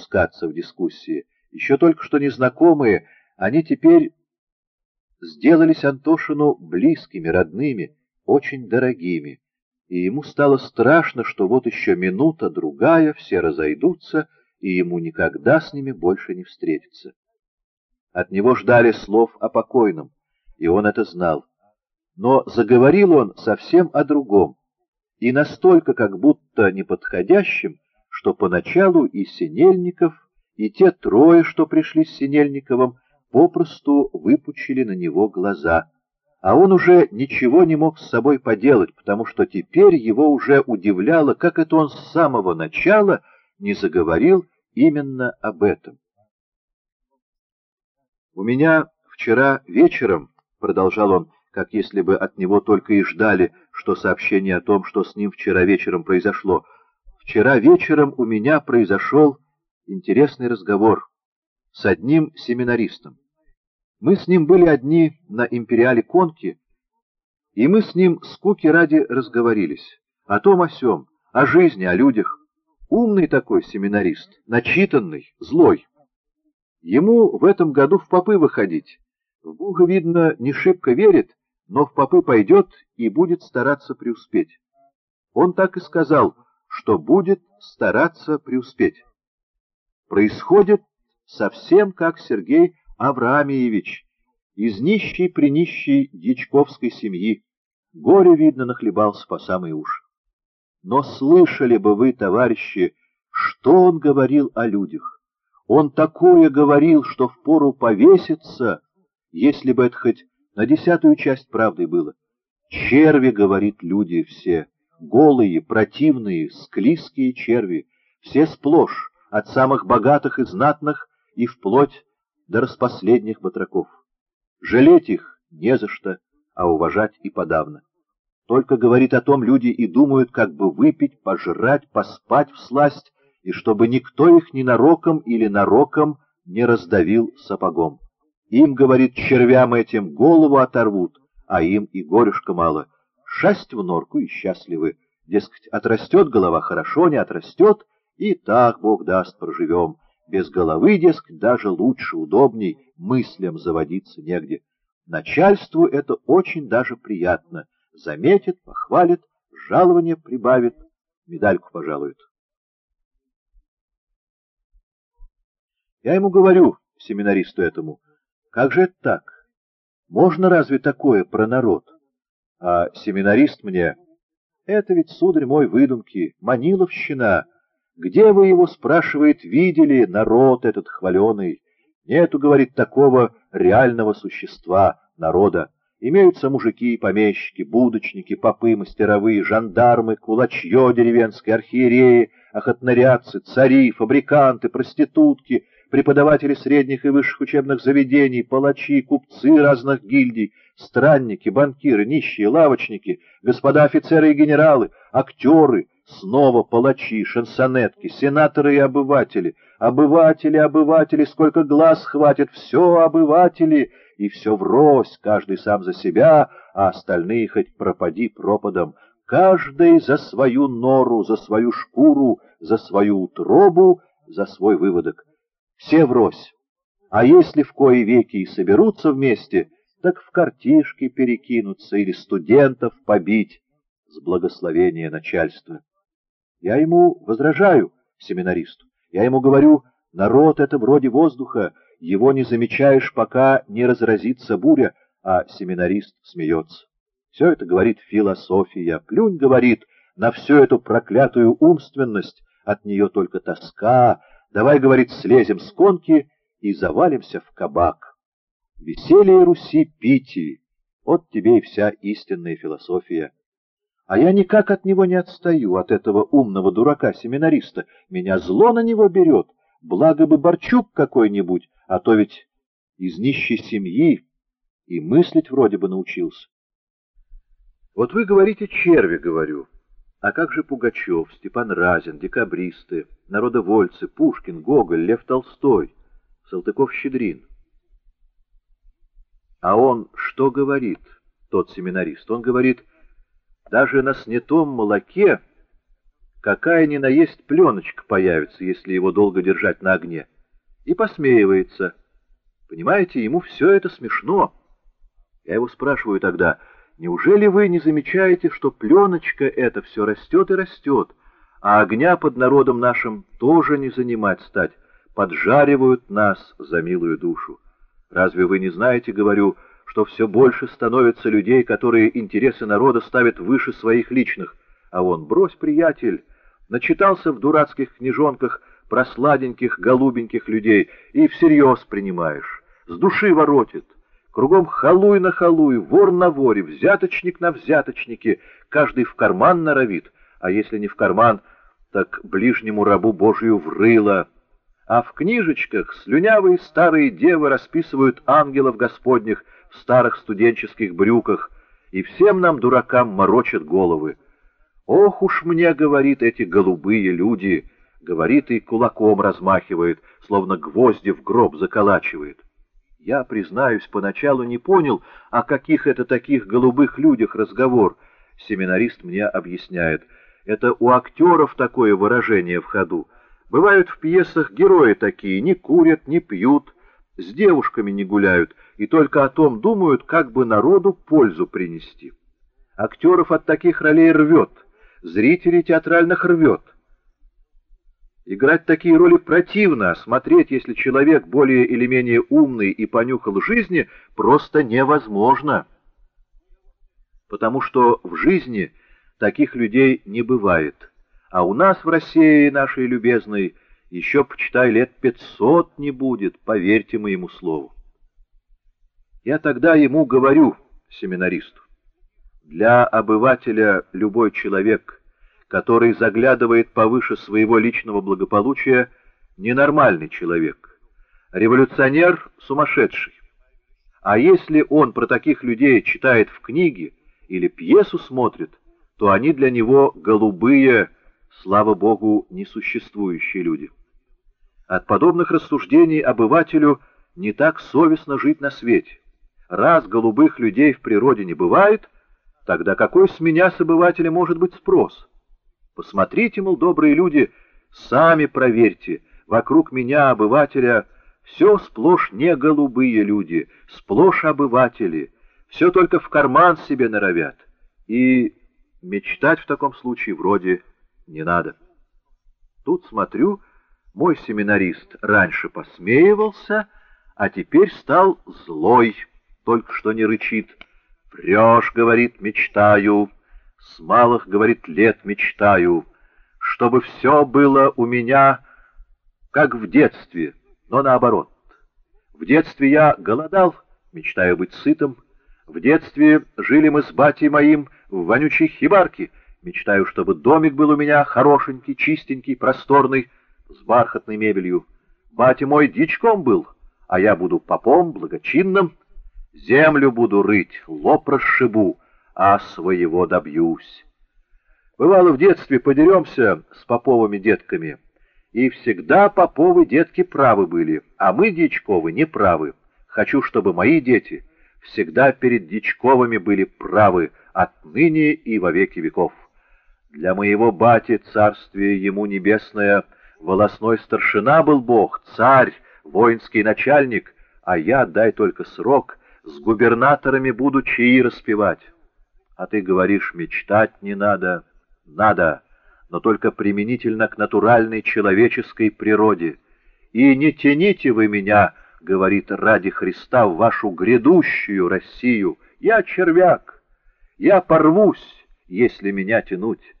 пускаться в дискуссии. Еще только что незнакомые, они теперь сделались Антошину близкими, родными, очень дорогими, и ему стало страшно, что вот еще минута, другая, все разойдутся, и ему никогда с ними больше не встретиться. От него ждали слов о покойном, и он это знал. Но заговорил он совсем о другом, и настолько как будто неподходящим, что поначалу и Синельников, и те трое, что пришли с Синельниковым, попросту выпучили на него глаза. А он уже ничего не мог с собой поделать, потому что теперь его уже удивляло, как это он с самого начала не заговорил именно об этом. «У меня вчера вечером», — продолжал он, как если бы от него только и ждали, что сообщение о том, что с ним вчера вечером произошло, «вчера вечером у меня произошел интересный разговор с одним семинаристом. Мы с ним были одни на империале Конки, и мы с ним скуки ради разговорились. О том о сём, о жизни, о людях. Умный такой семинарист, начитанный, злой. Ему в этом году в попы выходить. В Бога, видно, не шибко верит, но в попы пойдет и будет стараться преуспеть. Он так и сказал, что будет стараться преуспеть. Происходит совсем как Сергей Авраамиевич, из нищей-принищей дичковской семьи. Горе, видно, нахлебался по самые уши. Но слышали бы вы, товарищи, что он говорил о людях. Он такое говорил, что впору повеситься, если бы это хоть на десятую часть правды было. Черви, говорит, люди все, голые, противные, склизкие черви, все сплошь, от самых богатых и знатных и вплоть до распоследних батраков. Жалеть их не за что, а уважать и подавно. Только говорит о том люди и думают, как бы выпить, пожрать, поспать в сласть, и чтобы никто их ненароком или нароком не раздавил сапогом. Им, говорит, червям этим голову оторвут, а им и горюшка мало. Шасть в норку и счастливы. Дескать, отрастет голова хорошо, не отрастет, и так, Бог даст, проживем. Без головы, дескать, даже лучше, удобней, мыслям заводиться негде. Начальству это очень даже приятно. Заметит, похвалит, жалование прибавит, медальку пожалует. Я ему говорю, семинаристу этому, как же это так? Можно разве такое про народ? А семинарист мне, это ведь, сударь мой, выдумки, маниловщина, где вы его, спрашивает, видели, народ этот хваленый? Нету, говорит, такого реального существа, народа. Имеются мужики, помещики, будочники, попы, мастеровые, жандармы, кулачье деревенские, архиереи, охотнорядцы, цари, фабриканты, проститутки, преподаватели средних и высших учебных заведений, палачи, купцы разных гильдий, странники, банкиры, нищие, лавочники, господа офицеры и генералы, актеры, Снова палачи, шансонетки, сенаторы и обыватели. Обыватели, обыватели, сколько глаз хватит, все обыватели, и все врозь, каждый сам за себя, а остальные хоть пропади пропадом. Каждый за свою нору, за свою шкуру, за свою утробу, за свой выводок. Все врозь. А если в кои веки и соберутся вместе, так в картишки перекинуться или студентов побить с благословения начальства. Я ему возражаю, семинаристу. Я ему говорю, народ — это вроде воздуха, его не замечаешь, пока не разразится буря, а семинарист смеется. Все это, говорит, философия. Плюнь, говорит, на всю эту проклятую умственность, от нее только тоска. Давай, говорит, слезем с конки и завалимся в кабак. Веселье Руси пити. Вот тебе и вся истинная философия. А я никак от него не отстаю, от этого умного дурака-семинариста. Меня зло на него берет. Благо бы Борчук какой-нибудь, а то ведь из нищей семьи и мыслить вроде бы научился. Вот вы говорите черви, говорю. А как же Пугачев, Степан Разин, декабристы, народовольцы, Пушкин, Гоголь, Лев Толстой, Салтыков-Щедрин? А он что говорит, тот семинарист? Он говорит... Даже на снятом молоке какая ни на есть пленочка появится, если его долго держать на огне, и посмеивается. Понимаете, ему все это смешно. Я его спрашиваю тогда, неужели вы не замечаете, что пленочка эта все растет и растет, а огня под народом нашим тоже не занимать стать, поджаривают нас за милую душу. Разве вы не знаете, говорю, что все больше становится людей, которые интересы народа ставят выше своих личных, а он, брось, приятель, начитался в дурацких книжонках про сладеньких, голубеньких людей и всерьез принимаешь, с души воротит. Кругом халуй на халуй, вор на воре, взяточник на взяточнике, каждый в карман норовит, а если не в карман, так ближнему рабу Божию врыло. А в книжечках слюнявые старые девы расписывают ангелов господних в старых студенческих брюках, и всем нам, дуракам, морочат головы. Ох уж мне, говорит, эти голубые люди, говорит и кулаком размахивает, словно гвозди в гроб заколачивает. Я, признаюсь, поначалу не понял, о каких это таких голубых людях разговор. Семинарист мне объясняет. Это у актеров такое выражение в ходу. Бывают в пьесах герои такие, не курят, не пьют, с девушками не гуляют, и только о том думают, как бы народу пользу принести. Актеров от таких ролей рвет, зрителей театральных рвет. Играть такие роли противно, а смотреть, если человек более или менее умный и понюхал жизни, просто невозможно. Потому что в жизни таких людей не бывает. А у нас в России, нашей любезной, еще, почитай, лет пятьсот не будет, поверьте моему слову. Я тогда ему говорю, семинаристу, для обывателя любой человек — который заглядывает повыше своего личного благополучия, ненормальный человек, революционер сумасшедший. А если он про таких людей читает в книге или пьесу смотрит, то они для него голубые, слава богу, несуществующие люди. От подобных рассуждений обывателю не так совестно жить на свете. Раз голубых людей в природе не бывает, тогда какой с меня, с обывателя, может быть спрос? Посмотрите, мол, добрые люди, сами проверьте, вокруг меня, обывателя, все сплошь не голубые люди, сплошь обыватели, все только в карман себе норовят. И мечтать в таком случае вроде не надо. Тут смотрю, мой семинарист раньше посмеивался, а теперь стал злой, только что не рычит. «Врешь, — говорит, — мечтаю». С малых, говорит, лет мечтаю, чтобы все было у меня, как в детстве, но наоборот. В детстве я голодал, мечтаю быть сытым. В детстве жили мы с батей моим в вонючей хибарке. Мечтаю, чтобы домик был у меня хорошенький, чистенький, просторный, с бархатной мебелью. Батя мой дичком был, а я буду попом, благочинным. Землю буду рыть, лоб расшибу, а своего добьюсь. Бывало, в детстве подеремся с поповыми детками, и всегда поповы детки правы были, а мы, Дичковы, не правы. Хочу, чтобы мои дети всегда перед Дичковыми были правы отныне и во веки веков. Для моего бати, царствие ему небесное, волосной старшина был бог, царь, воинский начальник, а я, дай только срок, с губернаторами буду чаи распевать. А ты говоришь, мечтать не надо. Надо, но только применительно к натуральной человеческой природе. И не тяните вы меня, говорит ради Христа, в вашу грядущую Россию. Я червяк, я порвусь, если меня тянуть.